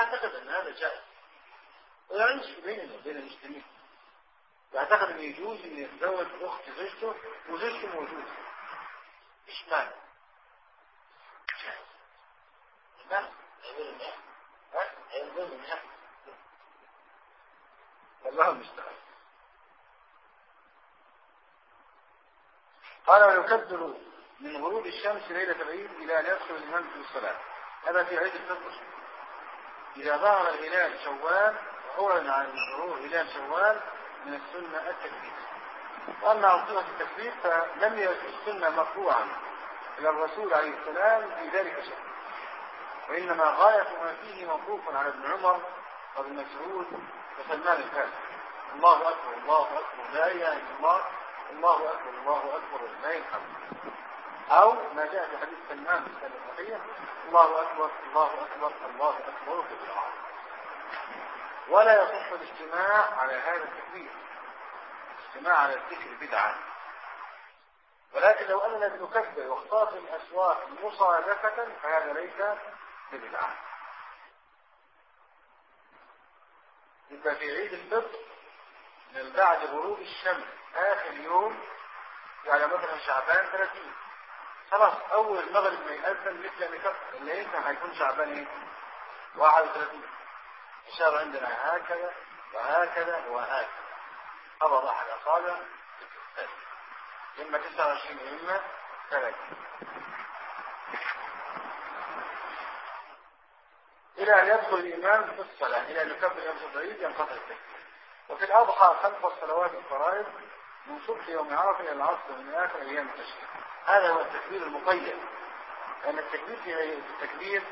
يعتقد أن هذا جائز. ويعيش بيننا وبين المسلمين. يعتقد أن يجوز أن يتزوج أخت زوجته وزوجته موجودة. ها؟ يقول الله المستعان قال ويكبر من غروب الشمس ليلة العيد إلى أن يدخل الإمام في الصلاة. هذا في عيد الفطر إذا ظهر الهلال شوال وأعلن عن ظهور هلال شوال من السنة التكبير وأما عن صفة التكبير فلم يكن السنة مرفوعا إلى الرسول عليه السلام في ذلك شيء وإنما غاية ما فيه موقوف على ابن عمر وابن مسعود وسلمان الفارسي. الله أكبر الله أكبر لا إله إلا الله الله أكبر الله أكبر لا الحمد أو ما جاء في حديث سلمان في الصحيح الله أكبر الله أكبر الله أكبر في العالم ولا يصح الاجتماع على هذا التكبير الاجتماع على الذكر بدعة. ولكن لو أننا بنكبر واختار الأصوات مصادفة فهذا ليس ببدعة يبقى في عيد الفطر من بعد غروب الشمس آخر يوم يعني مثلا شعبان 30 خلاص أول المغرب ما يأذن مثل أن يكفر اللي شعبان إيه؟ 31 الشهر عندنا هكذا وهكذا وهكذا. قبض أحد أصابع إما 29 إما 30 إلى أن يدخل الإمام في الصلاة إلى أن يكبر يوم العيد ينقطع التكبير وفي الأضحى خلف الصلوات الفرائض من صبح يوم عرفة إلى العصر من آخر أيام التشريق. هذا هو التكبير المقيد. لأن التكبير فيه التكبير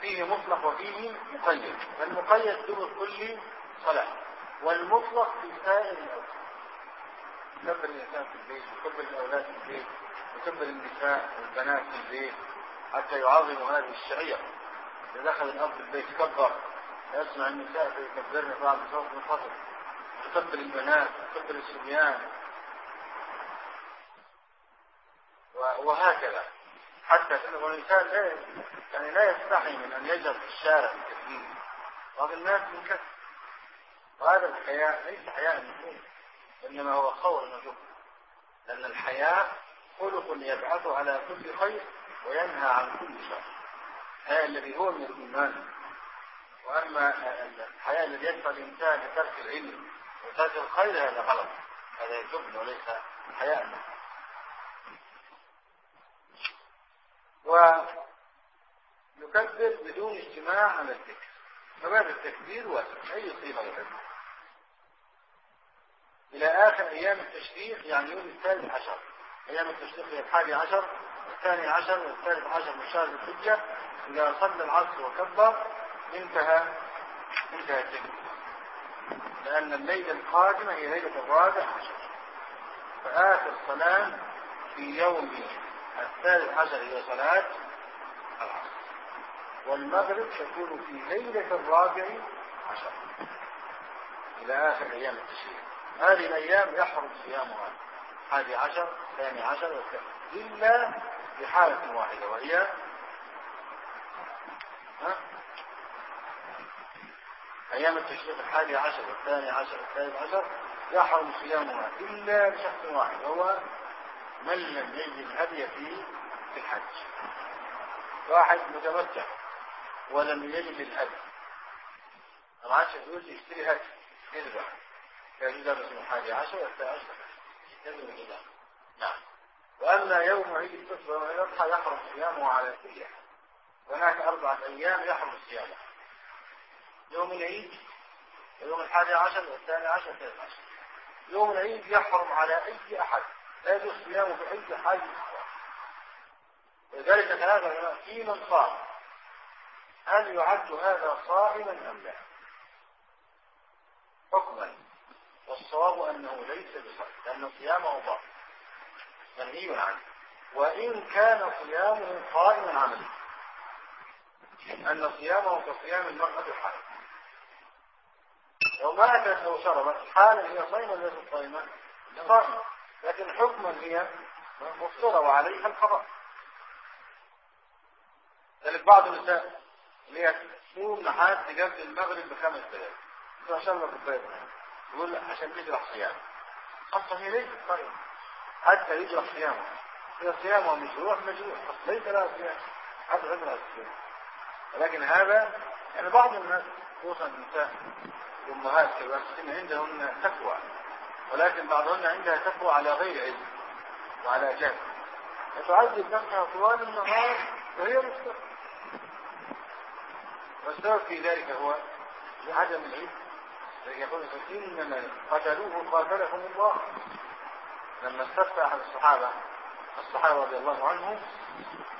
فيه مطلق وفيه مقيد. فالمقيد دون كل صلاة. والمطلق في سائر الأوقات. يكبر الإنسان في البيت يكبر الأولاد في البيت يكبر النساء والبنات في البيت حتى يعظموا هذه الشعيرة. إذا دخل الأب في البيت كبر. يسمع النساء فيكبرن بعض بصوت منخفض تكبر البنات تكبر الصبيان. وهكذا. حتى انه الانسان لا يعني لا يستحي من أن يجهر في الشارع بالتكبير بعض الناس كثر وهذا الحياء ليس حياء النفوس إنما هو خور النجوم لأن الحياء خلق يبعث على كل خير وينهى عن كل شر. الحياء الذي هو من الإيمان. وأما الحياء الذي يدفع الإنسان لترك العلم وترك الخير هذا غلط. هذا جبن وليس حياء ونكبر بدون اجتماع على الذكر فباب التكبير واسع. أي صيغة يحب إلى آخر أيام التشريق يعني يوم الثالث عشر. أيام التشريق هي الحادي عشر الثاني عشر والثالث عشر من شهر الحجة. إذا صلى العصر وكبر انتهى انتهى التكبير لأن الليلة القادمة هي ليلة الرابع عشر. فآخر صلاة في يوم الثالث عشر هي صلاة العصر. والمغرب تكون في ليلة الرابع عشر. إلى آخر أيام التشريق. هذه الأيام يحرم صيامها. حادي عشر ثاني عشر والثالث. إلا في حالة واحدة وهي ها؟ أيام التشريق الحادي عشر والثاني عشر والثالث عشر يحرم صيامها إلا بشخص واحد هو من لم يجد الهدي في الحج؟ واحد متمتع ولم يجد الهدي. ما عادش لي اشتري هدي يذبح. فيجوز اسمه الحادي عشر والثاني عشر يذبح. إلى نعم. وأما يوم عيد الفطر ويوم الأضحى يحرم صيامه على كل أحد هناك أربعة أيام يحرم صيامه. يوم العيد ويوم الحادي عشر والثاني عشر والثالث عشر. يوم العيد يحرم على أي أحد. لا يجوز صيامه بأي حاجة ولذلك هذا في من صام هل يعد هذا صائما أم لا؟ حكما والصواب أنه ليس بصائم لأن صيامه باطل منهي عنه. وإن كان صيامه قائما عمليا أن صيامه كصيام المرأة الحائض لو ماتت أو شربت حالا هي صيمة ليست صيمة صائمة. لكن حكما هي مفطرة وعليها القضاء ذلك بعض النساء اللي هي تصوم لحد قبل المغرب بخمس دقائق عشان ما كوبايه يقول عشان تجرح صيام أصلا هي ليست طيب. حتى يجرح صيامه. إذا صيامه مجروح مجروح. أصلا ليس لها صيام. حتى عذر الصيام ولكن هذا يعني بعض الناس خصوصا النساء الأمهات كبار السن عندهن تقوى. ولكن بعضهن عندها تقوى على غير علم وعلى جهل. فتعذب نفسها طوال النهار وهي مستقبل والسبب في ذلك هو عدم العلم. يقول إنما قتلوه قاتلهم الله. لما استفتى أحد الصحابة الصحابة رضي الله عنهم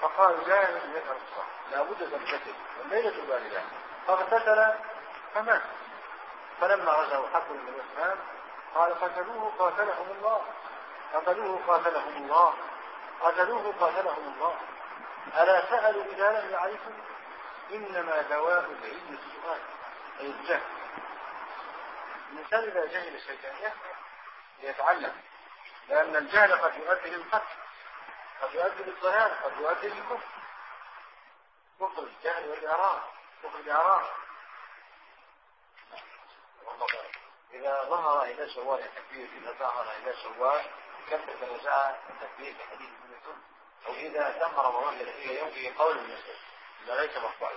فقالوا لا يجب يفعل الصلاة لابد أن تقتل. والليلة الباردة. فاغتسل فمات. فلما رجعوا حقوا النبي قال قتلوه قاتلهم الله. قتلوه قاتلهم الله. قتلوه قاتلهم الله. ألا سألوا إذا لم يعرفوا؟ إنما دواء العلم السؤال. أي الجهل. الإنسان إذا جهل شيئا يتعلم لأن الجهل قد يؤدي للقتل قد يؤدي للضلال قد يؤدي للكفر. كفر الجهل والإعراض كفر الإعراض. إذا ظهر إلى شوال التكبير إذا ظهر إلى شوال كفر رجاء التكبير في حديث ابن مسعود أو إذا تم رمضان إلى يوم في قول ابن مسعود لا ليس مقطوع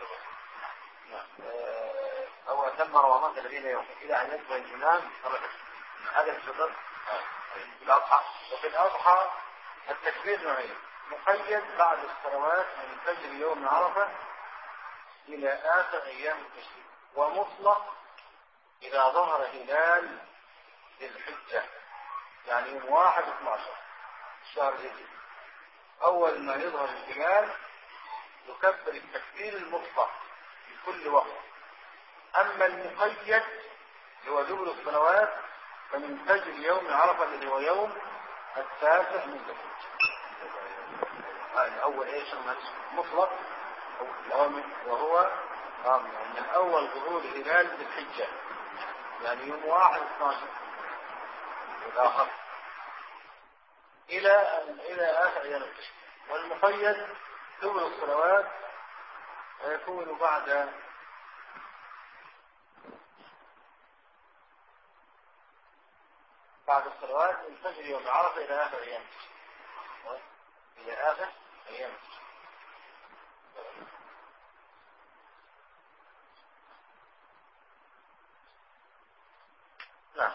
نعم. آه، أو تم رمضان ثلاثين يوم. إلى أن يدخل الإمام هذا الفطر. في الأضحى. وفي الأضحى التكبير نوعين. مقيد بعد الصلوات من فجر يوم عرفة إلى آخر أيام التشريق. ومطلق إذا ظهر هلال ذي الحجة يعني يوم واحد 12 شهر الهجري أول ما يظهر الهلال يكبر التكبير المطلق في كل وقت. أما المقيد هو دبر الصلوات فمن فجر يوم عرفة اللي هو يوم التاسع من ذي الحجة. أول إيش مطلق وهو من أول ظهور هلال ذي الحجة يعني يوم واحد 12 والآخر إلى إلى آخر أيام التشريق والمقيد دبر الصلوات ويكون بعد بعد الصلوات من فجر يوم عرفة إلى آخر أيام إلى آخر أيام نعم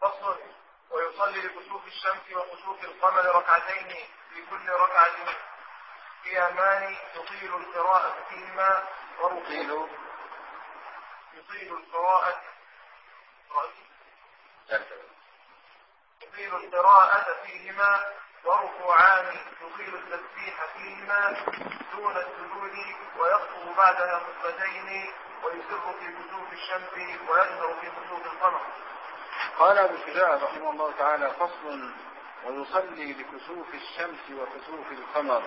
فصل لكسوف الشمس وكسوف القمر ركعتين في كل ركعة قيامان يطيل القراءة فيهما ورقيل يطيل. القراءة. يطيل القراءة فيهما وركوعان يطيل التسبيح فيهما دون السجود ويخطب بعدها خطبتين ويسر في كسوف الشمس ويجهر في كسوف القمر. قال أبو شجاع رحمه الله تعالى فصل ويصلي لكسوف الشمس وكسوف القمر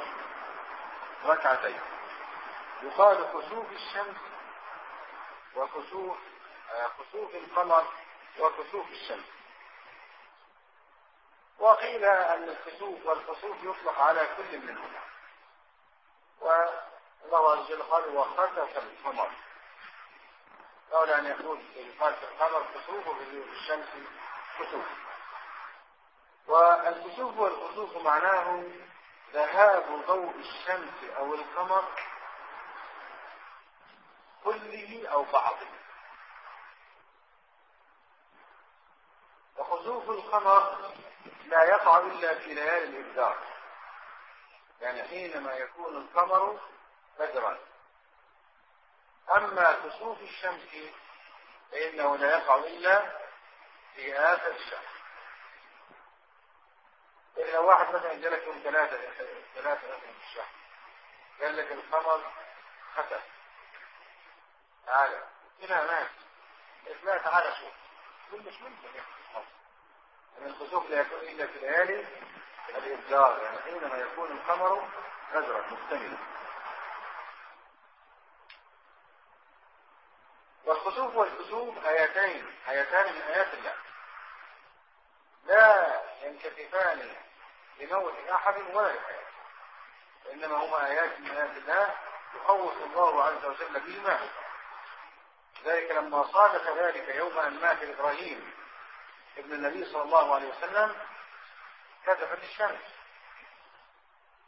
ركعتين. يقال كسوف الشمس وكسوف آه، كسوف القمر وكسوف الشمس. وقيل أن الكسوف والكسوف يطلق على كل منهما. وجل قال وخسف القمر. لولا أن يكون قال في القمر كسوف وفي الشمس كسوف. والكسوف والكسوف معناه ذهاب ضوء الشمس أو القمر كله أو بعضه. وخسوف القمر لا يقع إلا في ليالي الإبدار يعني حينما يكون القمر بدرا. أما كسوف الشمس فإنه لا يقع إلا في آخر الشهر. إذا واحد مثلا جلس يوم ثلاثة ثلاثة مثلا في الشهر قال لك القمر خسف تعالى هنا ناس لا تعالى شوف كل مش ممكن يعني الخسوف لا يكون إلا في ليالي الإبدار يعني حينما يكون القمر نزرا مكتملا والكسوف آيتين آيتان من آيات الله. لا ينكشفان لموت أحد ولا لحياته وإنما هما آيات من آيات الله يخوف الله عز وجل بهما. ذلك لما صادف ذلك يوم أن مات إبراهيم ابن النبي صلى الله عليه وسلم كتفت الشمس.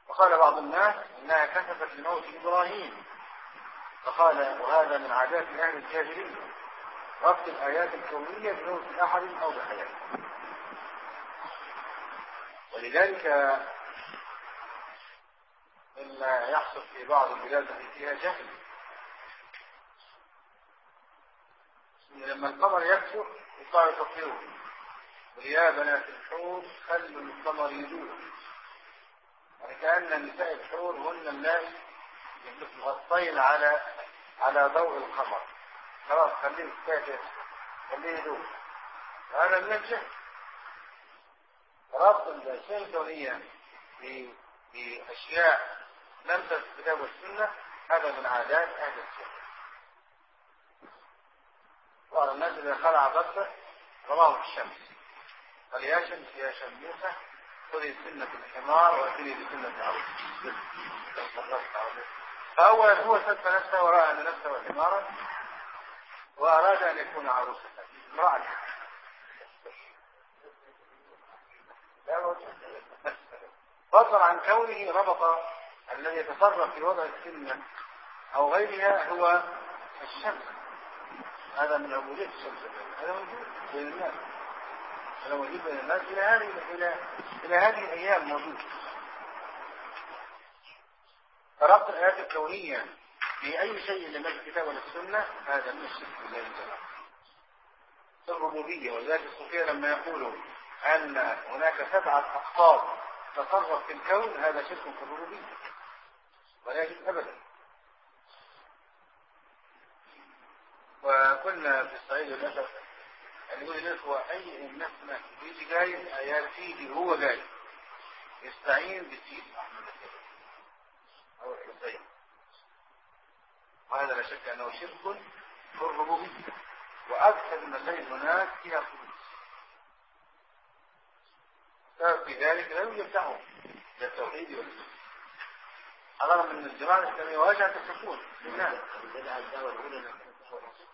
وقال بعض الناس إنها كتفت لموت إبراهيم. فقال وهذا من عادات أهل الجاهلية. ربط الآيات الكونية بموت أحد أو بحياته ولذلك مما يحصل في بعض البلاد التي فيها جهل. لما القمر يكثر يطلعوا يفكروا ويا بنات الحور خلوا القمر يدور. يعني كأن نساء الحور هن اللائي غطين على على ضوء القمر. خلاص خليه يستاهل خليه يدور هذا من الجهل ربط الأشياء الكونية بأشياء لم تثبت الكتاب والسنة هذا من عادات أهل السنة بعض الناس إذا خلع ضبطه رماه في الشمس. فليا شمس يا شموسة خذي سنة الحمار وأتني بسنة عروس فأولا هو سلف نفسه ورأى أن نفسه حمارا. وأراد أن يكون عروسا. امرأة فضلا عن كونه ربط الذي يتصرف في وضع السنة أو غيرها هو الشمس. هذا من عبودية الشمس. هذا موجود بين الناس هذا موجود بين الناس. إلى هذه إلى إلى هذه الأيام موجود. فربط الآيات الكونية في أي شيء لم يكن الكتاب ولا السنة هذا من الشرك بالله جل الربوبية ولذلك الصوفية لما يقولوا أن هناك سبعة أقطاب تصرف في الكون هذا شرك في الربوبية. ولا يجوز أبدا. وكنا في الصعيد للأسف يعني يقول الإخوة أي الناس ما يجي جاي آيات فيه هو جاي. يستعين بسيد أحمد أو الحسين. وهذا لا شك أنه شرك في الربوبية. وأكثر المسائل هناك فيها خلوص سبب في ذلك لا يوجد دعوة للتوحيد على الرغم من الجماعة الإسلامية واجهت السكون لله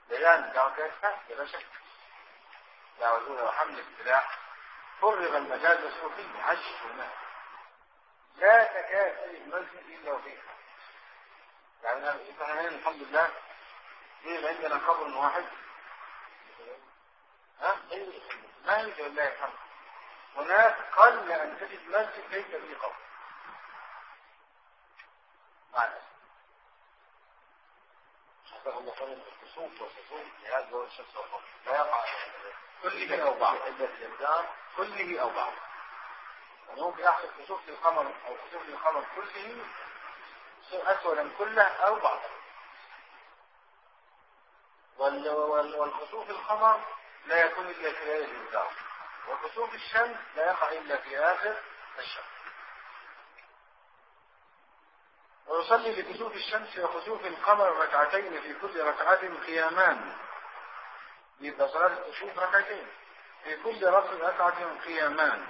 لله الدعوة كانت بلا شك. دعوة الأولى وحمل السلاح فرغ المجال الصوفي عشق المال لا تكاد تجد مسجد إلا وفيه. يعني إحنا الحمد لله يوجد عندنا قبر واحد. ها؟ ما يوجد لله الحمد هناك قل أن تجد مسجد ليس فيه قبر. مع الأسف حتى الله قال الكسوف والكسوف لهذا هو الشمس والقمر لا يقع. كله أو بعض. عدة الإبدار كله أو بعض. ممكن يحصل كسوف للقمر أو كسوف للقمر كله. أسودا كله أو بعضه. والخسوف القمر لا يكون إلا في ليلة الإبدار وكسوف الشمس لا يقع إلا في آخر الشهر. ويصلي لكسوف الشمس وخسوف القمر ركعتين في كل ركعة قيامان. يبقى صلاة الكسوف ركعتين. في كل ركعة قيامان.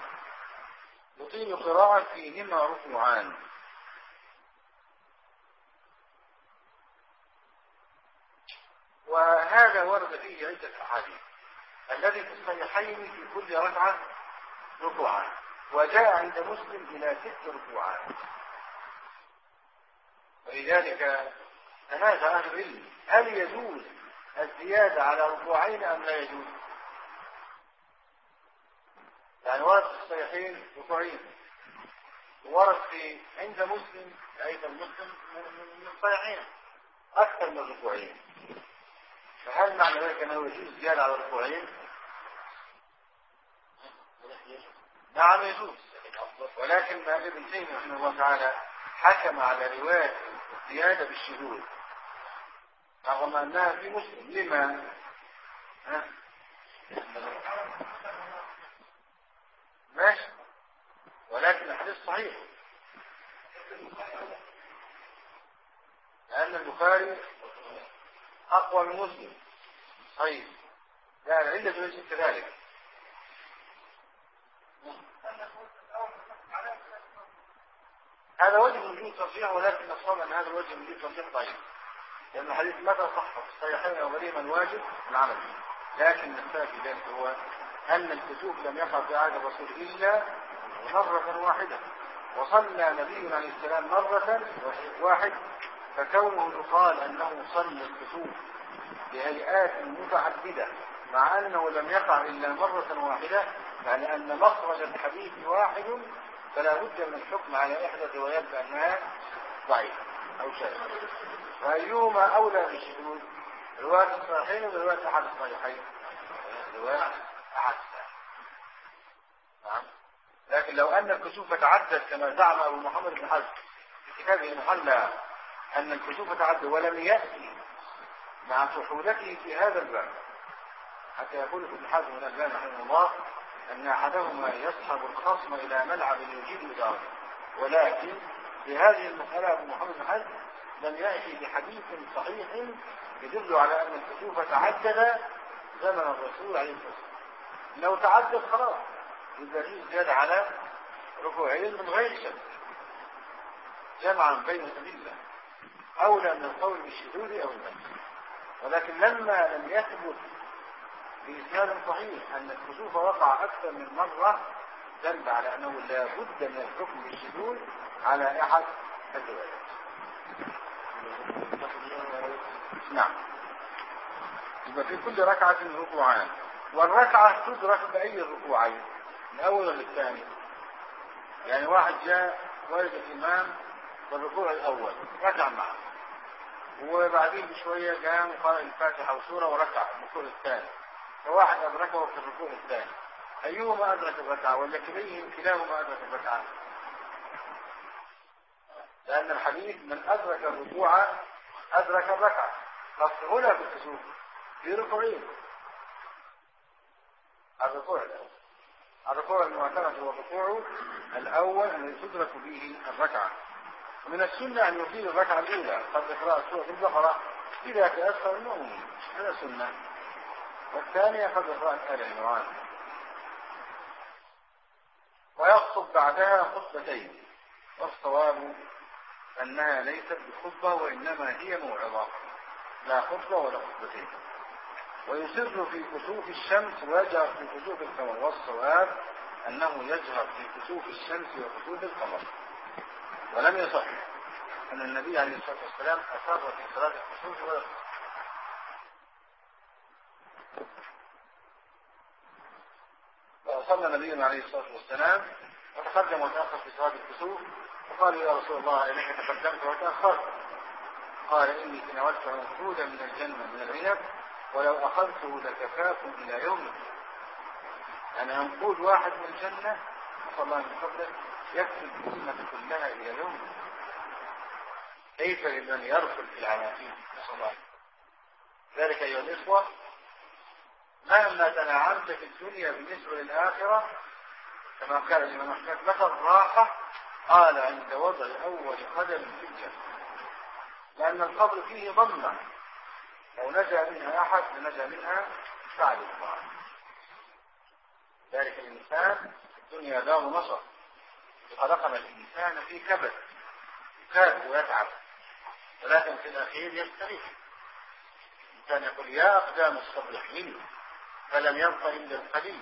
يطيل قراءة فيهما ركوعان. وهذا ورد فيه عدة أحاديث الذي في الصحيحين في كل ركعة ركوعان وجاء عند مسلم إلى ست ركوعات ولذلك تنازع أهل العلم هل يجوز الزيادة على ركوعين أم لا يجوز؟ يعني ورد في الصحيحين ركوعين ورد في عند مسلم أيضا مسلم من الصحيحين أكثر من ركوعين فهل معنى ذلك أنه يجوز الزيادة على ركوعين؟ نعم يجوز ولكن ابن تيمية رحمه الله تعالى حكم على رواية الزيادة بالشذوذ رغم أنها في مسلم لما؟ ها؟ ماشي ولكن الحديث صحيح لأن البخاري أقوى من مسلم. صحيح لا العلة ليست كذلك. هذا وجه من وجوه تصحيح ولكن الصواب أن هذا الوجه من وجوه تصحيح ضعيف. لأن الحديث متى صح في الصحيحين أو غيرهما الواجب العمل لكن السبب في ذلك هو أن الكسوف لم يقع في عهد الرسول إلا مرة واحدة. وصلى نبينا عليه السلام مرة واحد فكونه يقال أنه صلى الكسوف بهيئات متعددة مع أنه لم يقع إلا مرة واحدة يعني أن مخرج الحديث واحد فلا بد من الحكم على إحدى الروايات بانها ضعيفة أو شاذة وايهما أولى بالشذوذ؟ رواية الصحيحين ولا رواية أحد الصحيحين؟ رواية أحد الصحيحين. نعم. لكن لو أن الكسوف تعدد كما زعم أبو محمد بن حزم في كتابه المحلى أن الكسوف تعدد ولم يأتي مع سحولته في هذا الباب. حتى يقول ابن حزم من الباب رحمه الله أن أحدهما يسحب الخصم إلى ملعب يجيد ادارته ولكن في هذه المسألة أبو محمد بن حزم لم يأتي بحديث صحيح يدل على أن الكسوف تعدد زمن الرسول عليه الصلاة والسلام. لو تعدد خلاص يبقى فيه زياده على ركوعين من غير شك. جمعا بين الأدلة. أولى من القول بالشذوذ أو المنع ولكن لما لم يثبت بإسناد صحيح أن الكسوف وقع أكثر من مرة دل على أنه لا بد من الحكم بالشذوذ على أحد الروايات. نعم. يبقى في كل ركعة ركوعان والركعة تدرك بأي الركوعين الأول ولا الثاني؟ يعني واحد جاء وجد الإمام بالركوع الأول ركع معه وبعدين بشوية قام وقرأ الفاتحة وسورة وركع الركوع الثاني. فواحد أدركه في الركوع الثاني. أيهما أدرك الركعة ولا كليهم كلاهما أدرك الركعة. لأن الحديث من أدرك الركوع أدرك الركعة. هنا في الكسوف في ركوعين. الركوع الأول. الركوع المعتمد هو الركوع الأول الذي تدرك به الركعة. ومن السنة أن يطيل الركعة الأولى قبل قراءة سورة البقرة إذا تأثر المؤمن هذا سنة والثانية قبل قراءة آل عمران. ويخطب بعدها خطبتين والصواب أنها ليست بخطبة وإنما هي موعظة لا خطبة ولا خطبتين. ويسر في كسوف الشمس ويجهر في كسوف القمر والصواب أنه يجهر في كسوف الشمس وكسوف القمر. ولم يصح أن النبي عليه الصلاة والسلام أصاب في صلاة الكسوف ولا فأصلنا نبينا عليه الصلاة والسلام وتقدم وتأخر في صلاة الكسوف فقالوا يا رسول الله إنك تقدمت وتأخرت. قال إني تناولت عنقودا من الجنة من العنب ولو أخذته لكفاكم إلى يوم يعني عنقود واحد من الجنة صلى الله عليه وسلم يكفي الأمة كلها إلى يوم. كيف لمن يرفض في العناقيد نسأل الله ذلك أيها الإخوة مهما تنعمت في الدنيا بالنسبة للآخرة كما قال الإمام أحمد لك الراحة قال عند وضع أول قدم في الجنة. لأن القبر فيه ضمة. لو نجا منها أحد لنجا منها سعد الله ذلك الإنسان الدنيا دار نصر. خلقنا الإنسان في كبد يكاد ويتعب ولكن في الأخير يستريح الإنسان يقول يا أقدام الصبر حين فلم يبق إلا القليل.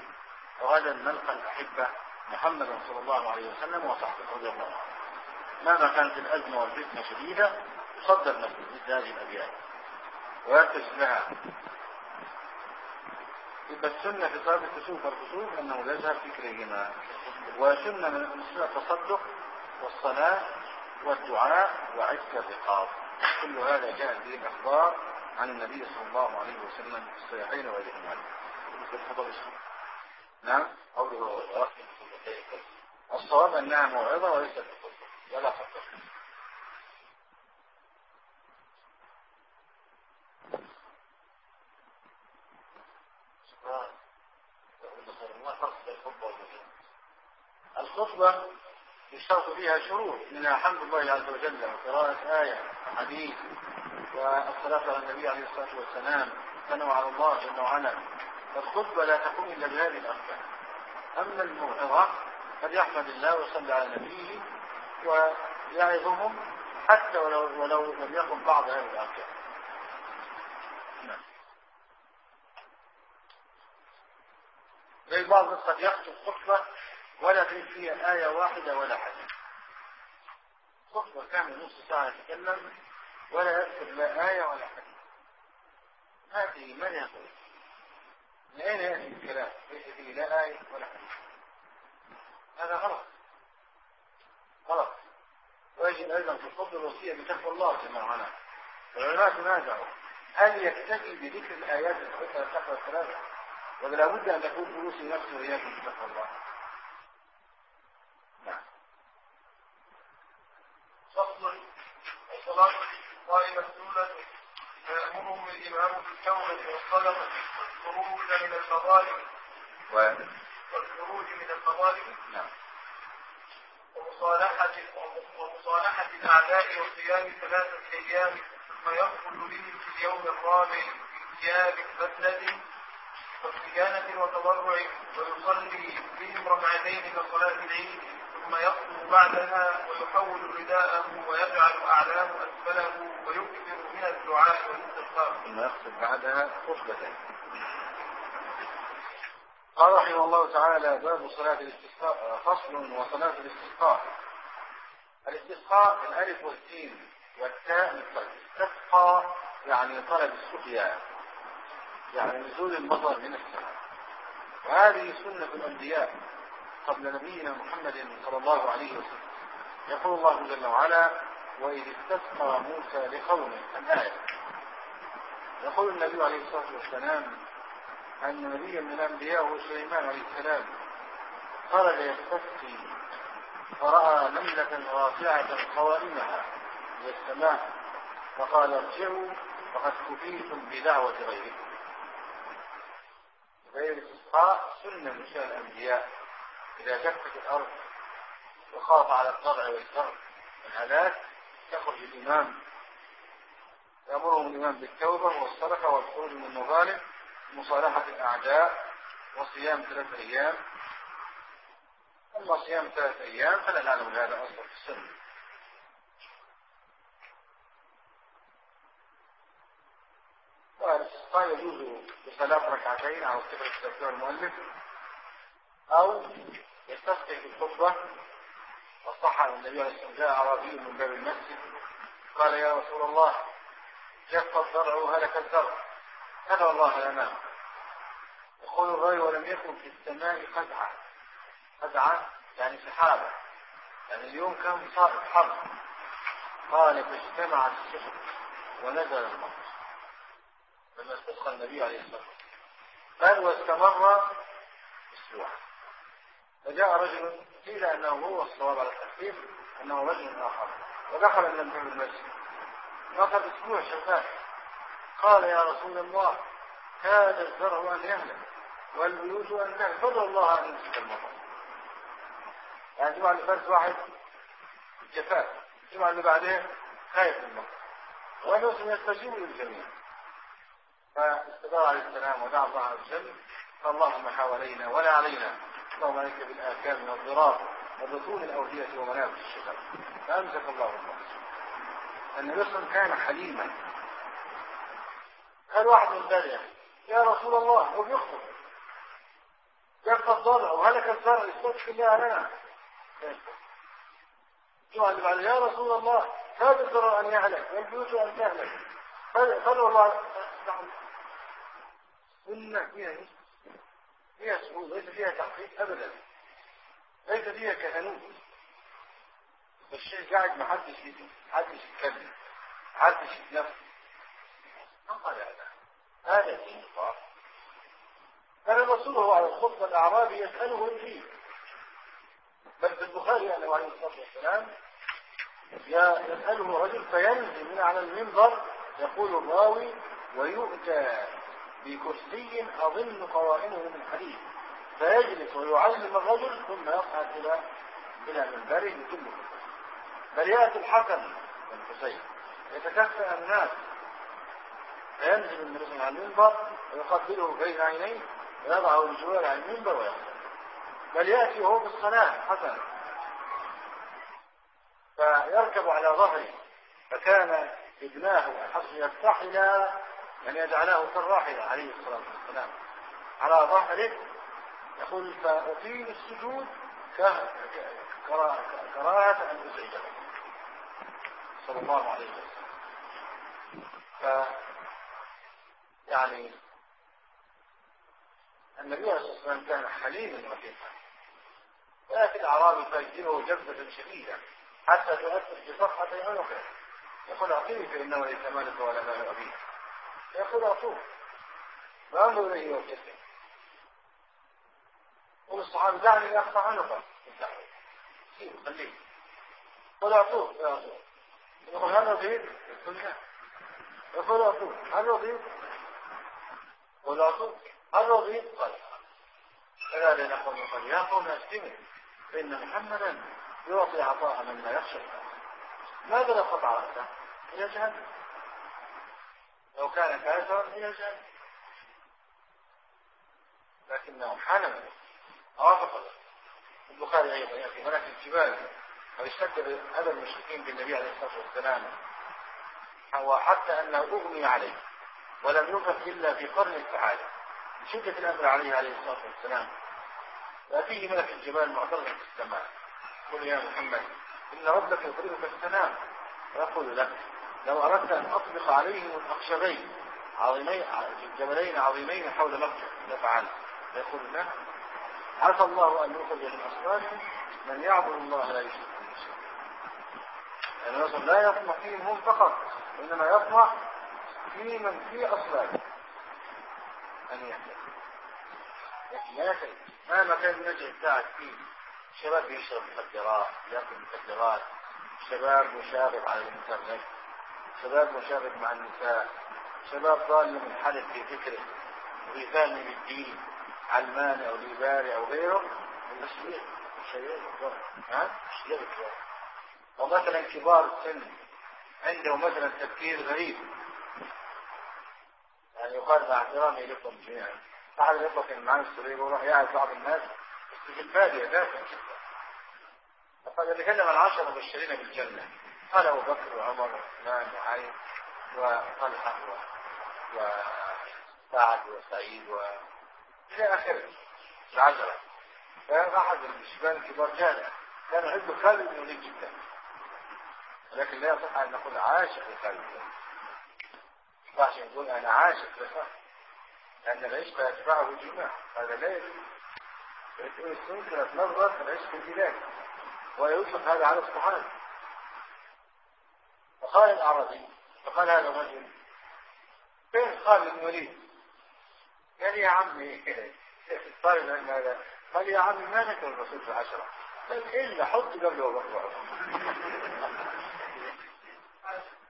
وغدا نلقى الأحبة محمدا صلى الله عليه وسلم وصحبه رضي الله عنه. مهما كانت الأزمة والفتنة شديدة يصدر نفسه مثل هذه الأبيات. ويركز لها. يبقى السنة في صلاة الكسوف والكسوف أنه يذهب فكرهما. وسنة من السنة التصدق والصلاة والدعاء وعتق الرقاب. كل هذا جاء به الأخبار عن النبي صلى الله عليه وسلم في الصحيحين وغيرهما. نعم. الصواب أنها موعظة وليست ولا خطر الخطبة يشترط فيها شروط منها حمد الله عز وجل وقراءة آية حديث والصلاة على النبي عليه الصلاة والسلام ثنوا على الله جل وعلا. فالخطبة لا تكون إلا بهذه الأركان أما الموعظة قد يحمد الله ويصلي على نبيه يعظهم حتى ولو, ولو لم يكن بعض هذه الأركان نعم. زي بعض قد يخطب خطبة ولا في فيها آية واحدة ولا حديث خطبة كاملة نص ساعة يتكلم ولا يذكر لا آية ولا حديث هذه من يقول من أين يأتي الكلام؟ ليس فيه لا آية ولا حديث هذا غلط. غلط. ويجب أيضا في الخطبة الوصية بتقوى الله جل وعلا. العلماء تنازعوا. هل يكتفي بذكر الآيات الحكمة تقوى الثلاثة؟ ولا لابد أن تكون دروس نفسه وإياكم بتقوى الله. نعم فصل الصلاة قائمة سنة فيأمرهم الإمام بالتوبة والصدقة والخروج من المظالم والخروج من المظالم نعم. ومصالحة ومصالحة الأعداء وصيام ثلاثة أيام ثم يخرج بهم في اليوم الرابع في ثياب بدلة وصيانة وتضرع ويصلي بهم ركعتين كصلاة العيد. ثم يخطب بعدها ويحول رداءه ويجعل أعلاه أسفله ويكثر من الدعاء والاستغفار. ثم يخطب بعدها خطبتين. قال رحمه الله تعالى باب صلاة الاستسقاء فصل وصلاة الاستسقاء الاستسقاء الألف والسين والتاء مثل استسقى يعني طلب السقيا يعني نزول المطر من السماء وهذه سنة الأنبياء قبل نبينا محمد صلى الله عليه وسلم. يقول الله جل وعلا وإذ استسقى موسى لقومه. الآية. يقول النبي عليه الصلاة والسلام أن نبيا من الأنبياء هو سليمان عليه السلام خرج يستسقي فرأى نملة رافعة قوائمها إلى السماء فقال ارجعوا فقد كفيتم بدعوة غيركم. غير الاستسقاء سنة من شأن الأنبياء. إذا جفت الأرض وخاف على الطبع والكرب والهلاك يخرج الإمام يأمرهم الإمام بالتوبة والصدقة والخروج من المظالم مصالحة الأعداء وصيام ثلاثة أيام. أما صيام ثلاثة أيام فلا نعلم هذا أصلا في السنة. والاستسقاء يجوز بثلاث ركعتين على صفة التذكير المؤلف أو يستسقي في وصح عن النبي عليه الصلاة والسلام جاء أعرابي من باب المسجد قال يا رسول الله جف الزرع وهلك الزرع هذا الله لنا يقول الرأي ولم يكن في السماء قزعة قزعة يعني سحابة. يعني اليوم كان صائب حر قال فاجتمع السحب ونزل المطر لما استسقى النبي عليه الصلاة والسلام. قال واستمر أسبوعا. فجاء رجل قيل أنه هو الصواب على التخفيف أنه رجل آخر. ودخل النبي المسجد. مضى أسبوع شغال. قال يا رسول الله كاد الزرع أن يهلك والبيوت أن تهلك. فضل الله ان يمسك المطر يعني الجمعه اللي فاتت واحد جفاف الجمعه اللي بعدين خايف من المطر ونسم يستجيب للجميع. فاستدار عليه السلام ودعا الله عز وجل. فاللهم حوالينا ولا علينا. اللهم عليك بالآكام والضراب وبطون الأودية ومنابت الشجر فأمسك الله الناس النبي صلى كان حليما. قال واحد من البارية يا رسول الله هو بيخطب جف الضرع وهلك الزرع استغفر الله؟ لنا الجمعة بعد يا رسول الله كاد الزرع أن يهلك والبيوت أن تهلك قال والله سنة فيها فيها سهول ليس فيها تحقيق أبدا. ليس فيها كهنوت الشيء قاعد ما حدش يتكلم حدش يتنفس. قال هذا؟ هذا دين الله. كان الرسول هو على الخطبة الأعرابي يسأله فيه بل في البخاري عليه الصلاة والسلام يسأله رجل فينزل من على المنبر يقول الراوي ويؤتى. بكرسي أظن قوائمه من حديد فيجلس ويعلم الرجل ثم يصعد إلى إلى منبره يتم بل يأتي الحكم بن حسين يتكفى الناس. فينزل النبي على المنبر ويقبله بين عينيه ويضعه الجوار على المنبر ويخرج بل يأتي وهو بالصلاة حسنا فيركب على ظهره فكان ابناه الحص يستحل أن يجعله كالراحلة عليه الصلاة والسلام. على ظهره يقول فأطيل السجود كراهة أن أزعجه. صلى الله عليه وسلم. ف يعني النبي عليه الصلاة والسلام كان حليما رفيقا ولكن الأعرابي فيجره جذبة شديدة. حتى تؤثر في صفحة عنقه يقول أعطيه فإنه ليس مالك ولا مال أبيه. يقول أعطوه فأنظر إليه يوكله قل الصحابي دعني أقطع عنقه خليه قل أعطوه فيعطوه يقول هل رضيت؟ يقول لا يقول أعطوه هل رضيت؟ قل أعطوه هل رضيت؟ قال فلا نقول قال يا قوم أسلموا فإن محمدا يعطي عطاء من لا يخشى ماذا لو قطع رأسه؟ إلى جهنم لو كان كافرا إلى جهنم لكنه حلم أوافق البخاري. أيضا يأتي هناك الجبال أو اشتد أذى المشركين بالنبي عليه الصلاة والسلام وحتى أنه أغمي عليه ولم يفق إلا في قرن السعادة. شدة الأمر عليه عليه الصلاة والسلام. فأتيه ملك الجبال معترضا في السماء. قل يا محمد إن ربك يضربك السلام. ويقول لك لو أردت أن أطبق عليهم الأخشبين عظيمين جبلين عظيمين حول مكة لفعلت يقول لا عسى الله أن يخرج من أصلابهم من يعبد الله لا يشرك به شيئا. يعني الرسول لا يطمع فيهم هم فقط وإنما يطمع في من في أصلابهم أن لكن لا يكفي مهما كان النجع بتاعك فيه شباب يشرب مخدرات يأكل مخدرات شباب مشاغب على الإنترنت. شباب مشاغب مع النساء شباب ضال منحرف في فكره وفي فهم الدين علماني أو ليباري أو غيره. المسؤوليه شيء ها؟ شيء أو مثلا كبار السن عنده مثلا تفكير غريب. يعني يقال مع احترامي لكم جميعا. أحد الاخوه كان معنا في السوريه يعرف بعض الناس؟ في الباديه دافع جدا فقد يتكلم عن عشرة مبشرين بالجنة. قال أبو بكر وعمر وعثمان وعلي وطلحة وسعد وسعيد و إلى آخره. العشرة فأحد الشباب الكبار جاء كان يحب خالد بن وليد جدا. ولكن لا يصح أن نقول عاشق لخالد بن وليد. ينفعش نقول أنا عاشق لخالد لأن العشق يتبعه الجماع هذا لا يجوز. تقول السنة نظرة العشق الإلهي. ويطلق هذا على الصحابة فقال الأعرابي فقال هذا الرجل فين خالد وليد؟ قال يا عمي قال ماذا؟ قال يا عمي ما ذكر الرسول في عشرة قال إلا حط قبله وبكر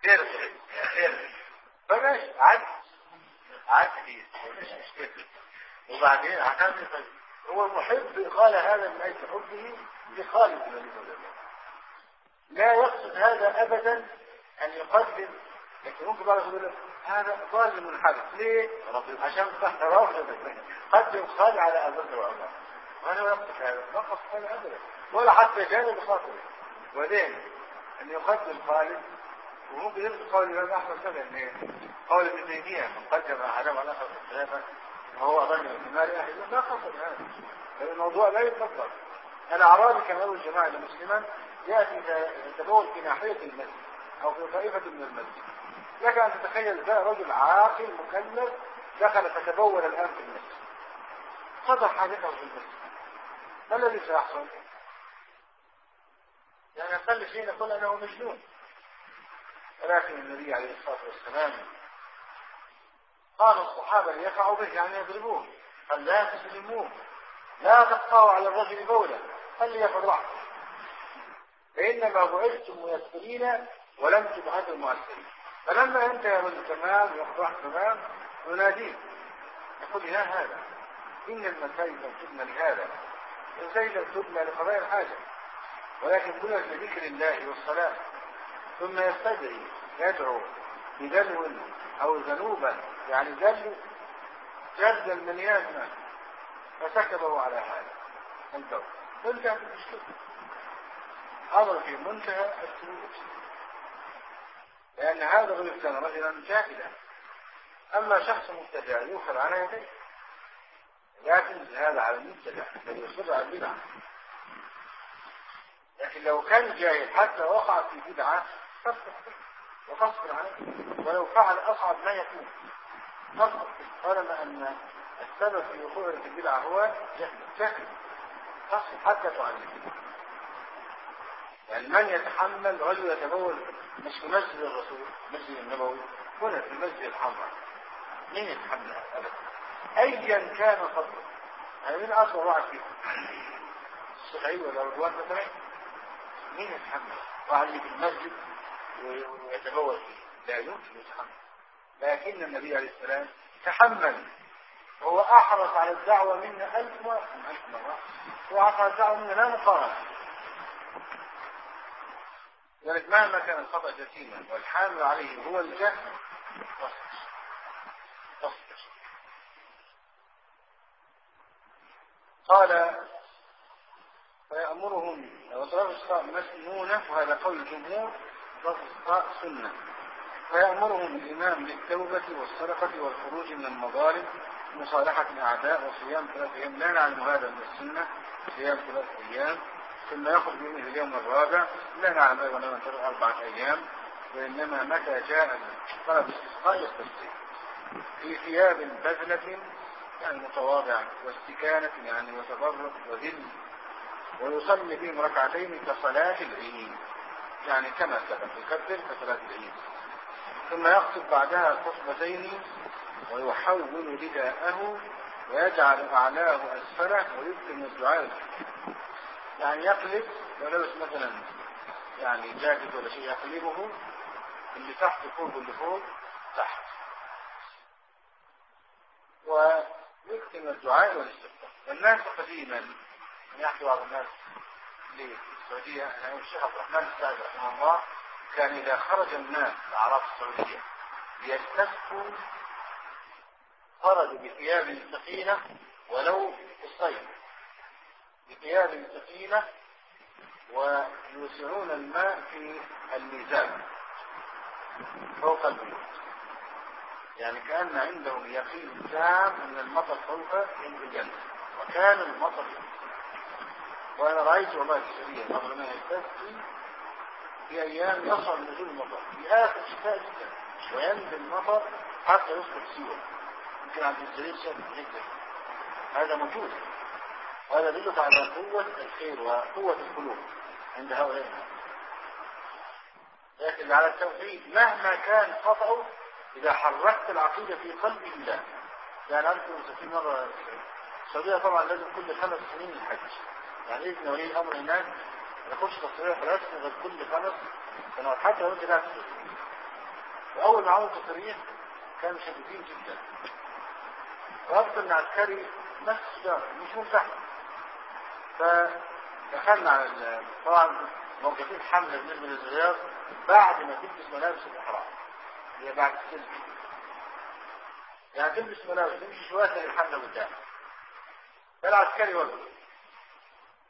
خير خير فماشي عد عد وبعدين عشان هو محب قال هذا من أجل حبه لخالد بن الوليد. لا يقصد هذا أبدا أن يقدم لكن ممكن بعض يقول هذا ظالم منحرف. ليه؟ عشان رافض قدم خالد على أبو بكر وعمر. وأنا يقصد هذا. ما قصد أبدا. ولا حتى جانب خاطره وبعدين أن يقدم خالد وممكن يلقي قول الإمام أحمد مثلا قول ابن تيمية من قدم أحدهم على آخر الخلافة وهو أظن من مال أهل ما قصد هذا. الموضوع لا يتفضل الأعرابي كما يقول الجماعة المسلما يأتي يتبول في ناحية المسجد. أو في طائفة من المسجد. لك أن تتخيل ذا رجل عاقل مكلف دخل فتبول الآن في المسجد. قضى حاجته في المسجد. ما الذي سيحصل؟ يعني أقل شيء نقول أنه مجنون. ولكن النبي عليه الصلاة والسلام قال الصحابة ليقعوا به يعني يضربوه. قال لا تسلموه. لا تقطعوا على الرجل بولا خلي ياخذ راحته فإنما بعثتم ميسرين ولم تبعثوا مؤثرين فلما ينتهي الرجل تمام راحته تمام يناديه يقول يا هذا إن المساجد لم تبنى لهذا المساجد لم تبنى لقضاء الحاجة. ولكن بنيت لذكر الله والصلاة. ثم يستدعي يدعو بدلو أو ذنوبا يعني دل جد من يزمن فسكبوا على هذا الدور وانتهت المشكلة أمر في منتهى السلوك. لأن هذا الرجل كان رجلا جاهلا أما شخص مبتدع يؤخذ على يديه. لكن هذا على المبتدع. الذي يصر على البدعة. لكن لو كان جاهل حتى وقع في بدعة وتصبر عليه. ولو فعل أصعب ما يكون. تصبر طالما أن السبب في وقوع في البدعة هو جهل. جهل. تصبر حتى تعلم. يعني من يتحمل رجل يتبول مش في مسجد الرسول مسجد النبوي هنا في المسجد الحمراء مين يتحمل ابدا ايا كان فضله يعني مين اصغر واحد فيكم الصحيح ولا رضوان مثلا؟ مين يتحمل؟ واحد في المسجد ويتبول فيه. لا يمكن يتحمل. لكن النبي عليه السلام تحمل. وهو أحرص على الدعوة منا ألف مرة ألف مرة. هو احرص على الدعوة منا لا مقارنة. لذلك مهما كان الخطأ جسيما والحامل عليه هو الجهل. تصبر قال فيأمرهم وطلب الصلاة مسنونة وهذا قول الجمهور لفظ الصلاة سنة. فيأمرهم الإمام بالتوبة والصدقة والخروج من المظالم مصالحة الأعداء وصيام ثلاث أيام. لا نعلم هذا من السنة صيام ثلاث أيام. ثم يخرج منه اليوم الرابع لا نعلم أيضا من أربعة أيام وإنما متى جاء طلب استسقاء يستسقي في ثياب بذلة يعني متواضعة واستكانة يعني وتضرع وذل ويصلي بهم ركعتين كصلاة العيد. يعني كما سبق يكبر كصلاة العيد. ثم يخطب بعدها خطبتين ويحول رداءه ويجعل أعلاه أسفله ويبتم الدعاء. يعني يقلب لو لبس مثلا يعني جاكيت ولا شيء يقلبه اللي تحت فوق واللي فوق تحت. ويكتم الدعاء والاستغفار الناس قديما يحكي بعض الناس للسعودية يعني الشيخ عبد الرحمن السعد رحمه الله كان إذا خرج الناس أعراف السعودية ليستسقوا خرجوا بثياب ثقيلة ولو في الصيف. بثياب ثقيلة ويوسعون الماء في الميزان فوق البيوت. يعني كأن عندهم يقين تام أن المطر سوف ينزل وكان المطر وأنا رأيت والله في السعودية قبل ما يستسقي في أيام يصعب نزول المطر. في آخر شتاء جدا. وينزل المطر حتى يسقط سيوة يمكن عند الجليل شاف جدا. هذا موجود. وهذا يدلك على قوة الخير وقوة القلوب عند هؤلاء. لكن على التوحيد مهما كان خطأه إذا حركت العقيدة في قلب الله. يعني أذكر في مرة السعودية طبعا لازم كل خمس سنين الحج. يعني إذن ولي الأمر هناك يخش تصريح رسمي غير كل خمس سنوات. حتى لو أنت لا وأول ما عملوا تصريح كانوا شديدين جدا. وأذكر أن عسكري نفس مش مرتاح فدخلنا على طبعا موقفين حملة بالنسبة للزيار بعد ما تلبس ملابس الإحرام. هي بعد السلم يعني تلبس ملابس تمشي شوية تلاقي الحملة قدام. فالعسكري وقف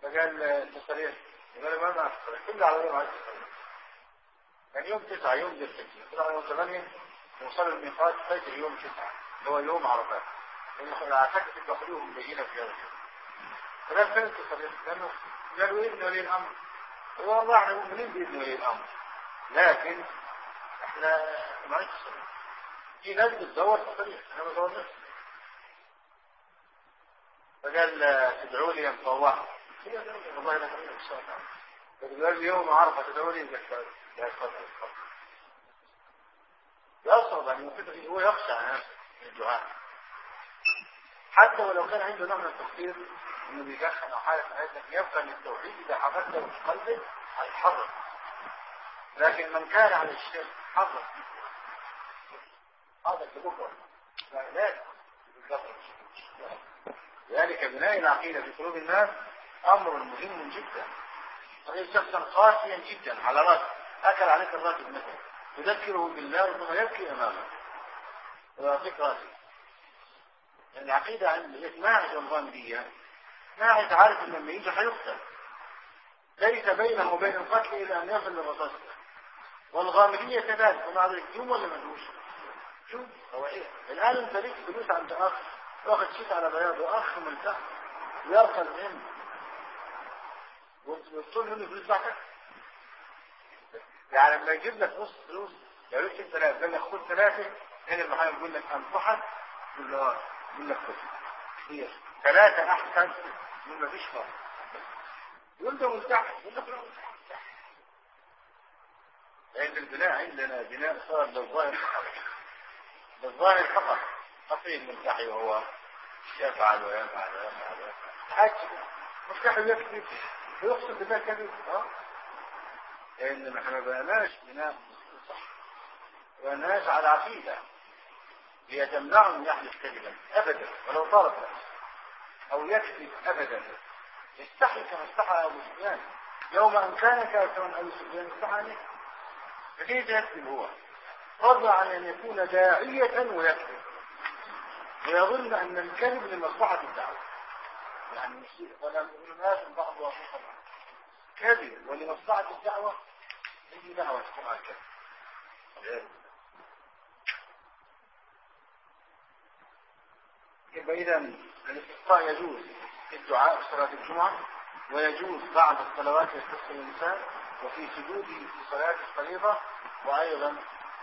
فقال التصريح قال ما تصريح كل معك تصريح كان يوم تسعة يوم ذي الحجة طلع يوم ثمانية وصل الميقات فجر يوم تسعة اللي هو يوم عرفات. العساكر تدخلوهم بيجينا في هذا الشيء فين التصريح لأنه قالوا ابن ولي الأمر. هو إحنا مؤمنين بابن ولي الأمر. لكن إحنا ما تصريح في ناس بتدور تصريح إحنا ما دورناش فقال تدعوا لي مطوعة والله أنا كريم ان شاء الله يوم عرفة تدعوا لي لا يتفضل يصعب ان ينفذ هو يخشى على نفسه من الدعاء. حتى ولو كان عنده نوع من التفكير إنه بيدخن أو حالة من هذا يبقى ان التوحيد إذا حفظته في قلبه هيتحرك لكن من كان على الشرك حرك هذا بكره لا ذلك بناء العقيدة في قلوب الناس أمر مهم جدا. تجد شخصا قاسيا جدا على رأسه. أكل عليك الراتب مثلا. تذكره بالله ثم يبكي امامك ويعطيك يعني العقيدة عند الغامدية ما عند عارف إن لما يجي حيقتل. ليس بينه وبين القتل إلا أن يصل للرصاص والغامدية كذلك ومع ذلك يوم ولا مدوش شوف هو إيه؟ الآن أنت ليك فلوس عند أخ واخد شيك على بياض وأخ من تحت ويرقى الهم وتطول منه فلوس تحتك يعني لما يجيب لك نص فلوس لو لك أنت لا خد ثلاثة هنا المحامي بيقول لك أنصحك يقول يقول خد هي ثلاثة أحسن من ما فيش فرق. وانت مرتاح يقول لك لا مرتاح لأن البناء عندنا بناء صار للظاهر فقط. للظاهر فقط. خفيف ملتحي وهو يفعل ويفعل ويفعل ويفعل. حاج مفتاح يكذب ويقصد بالله كذب آه لأن إحنا ما بناش بناء صح بناش على عقيدة. هي تمنعه من يحلف كذبا أبدا ولو طالب نفسه أو يكذب أبدا. يستحي كما استحى أبو سفيان. يوم أن كان كافرا أبو سفيان استحى عليه فكيف يكذب هو؟ فضل عن أن يكون داعية ويكذب. ويظن أن الكذب لمصلحة الدعوة. يعني ولا الناس بعض وصفا كذب ولمصلحة الدعوة هي دعوة تكون على الكذب يبقى إذا الاستسقاء يجوز في الدعاء في صلاة الجمعة ويجوز بعد الصلوات يختص الإنسان وفي سجوده في صلاة الفريضة وأيضا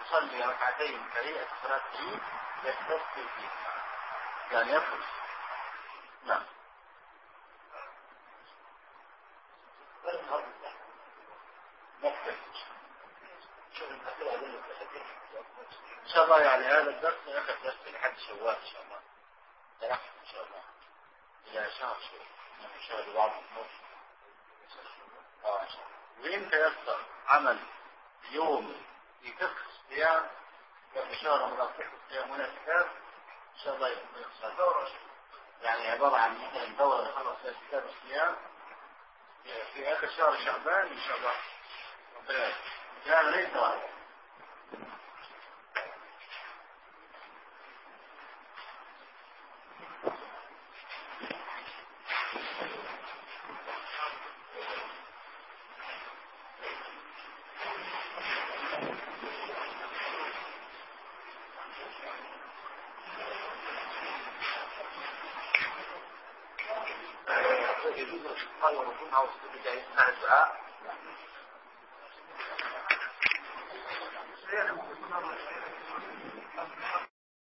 يصلي ركعتين كريئة صلاة العيد يختص فيه يعني يفرز نعم. إن شاء الله يعني هذا الدرس ياخذ درس لحد شوال إن شاء الله. سنحن إن شاء الله. إلى شهر إن شاء الله بعض الأمور آه ان شاء الله. وين تيسر عمل يوم فقه الصيام؟ قبل شهر رمضان فقه الصيام هنا كتاب إن شاء الله يكون دورة يعني عبارة عن مثلا دورة نخلص فيها كتاب الصيام. في آخر شهر شعبان إن شاء الله. ربنا يعني ليس واحد